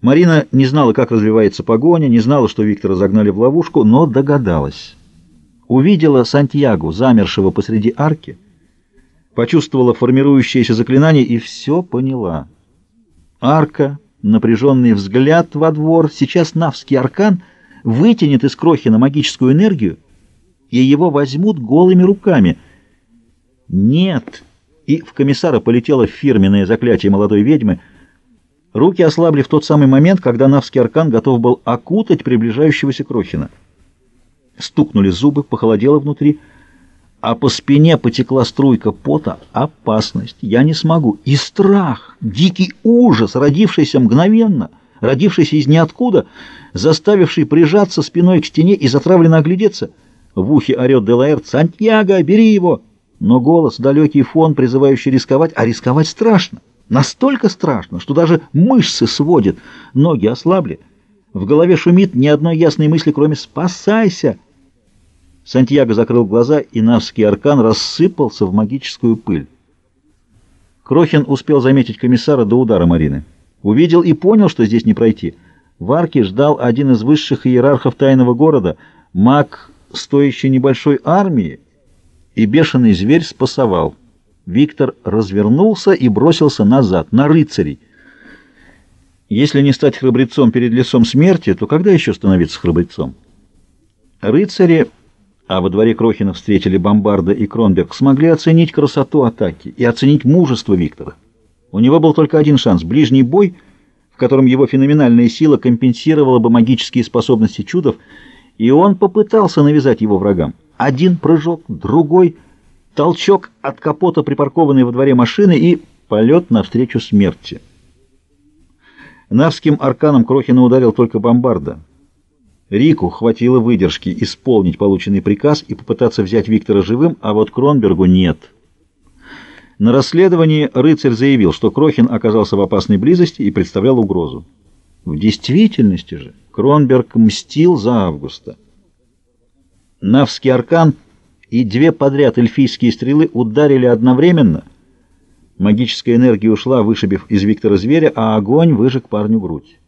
Марина не знала, как развивается погоня, не знала, что Виктора загнали в ловушку, но догадалась. Увидела Сантьягу, замершего посреди арки, почувствовала формирующееся заклинание и все поняла. Арка, напряженный взгляд во двор, сейчас Навский аркан вытянет из Крохина магическую энергию, и его возьмут голыми руками. Нет! И в комиссара полетело фирменное заклятие молодой ведьмы — Руки ослабли в тот самый момент, когда Навский аркан готов был окутать приближающегося Крохина. Стукнули зубы, похолодело внутри, а по спине потекла струйка пота. Опасность. Я не смогу. И страх, дикий ужас, родившийся мгновенно, родившийся из ниоткуда, заставивший прижаться спиной к стене и затравленно оглядеться. В ухе орет Делаэр «Сантьяго, бери его!» Но голос, далекий фон, призывающий рисковать, а рисковать страшно. Настолько страшно, что даже мышцы сводят, ноги ослабли. В голове шумит ни одной ясной мысли, кроме «спасайся». Сантьяго закрыл глаза, и навский аркан рассыпался в магическую пыль. Крохин успел заметить комиссара до удара Марины. Увидел и понял, что здесь не пройти. В арке ждал один из высших иерархов тайного города, маг, стоящий небольшой армии, и бешеный зверь спасовал. Виктор развернулся и бросился назад, на рыцарей. Если не стать храбрецом перед лицом смерти, то когда еще становиться храбрецом? Рыцари, а во дворе Крохина встретили Бомбарда и Кронберг, смогли оценить красоту атаки и оценить мужество Виктора. У него был только один шанс — ближний бой, в котором его феноменальная сила компенсировала бы магические способности чудов, и он попытался навязать его врагам. Один прыжок, другой — толчок от капота припаркованной во дворе машины и полет навстречу смерти. Навским арканом Крохина ударил только бомбарда. Рику хватило выдержки исполнить полученный приказ и попытаться взять Виктора живым, а вот Кронбергу нет. На расследовании рыцарь заявил, что Крохин оказался в опасной близости и представлял угрозу. В действительности же Кронберг мстил за Августа. Навский аркан — и две подряд эльфийские стрелы ударили одновременно. Магическая энергия ушла, вышибив из Виктора зверя, а огонь выжег парню грудь.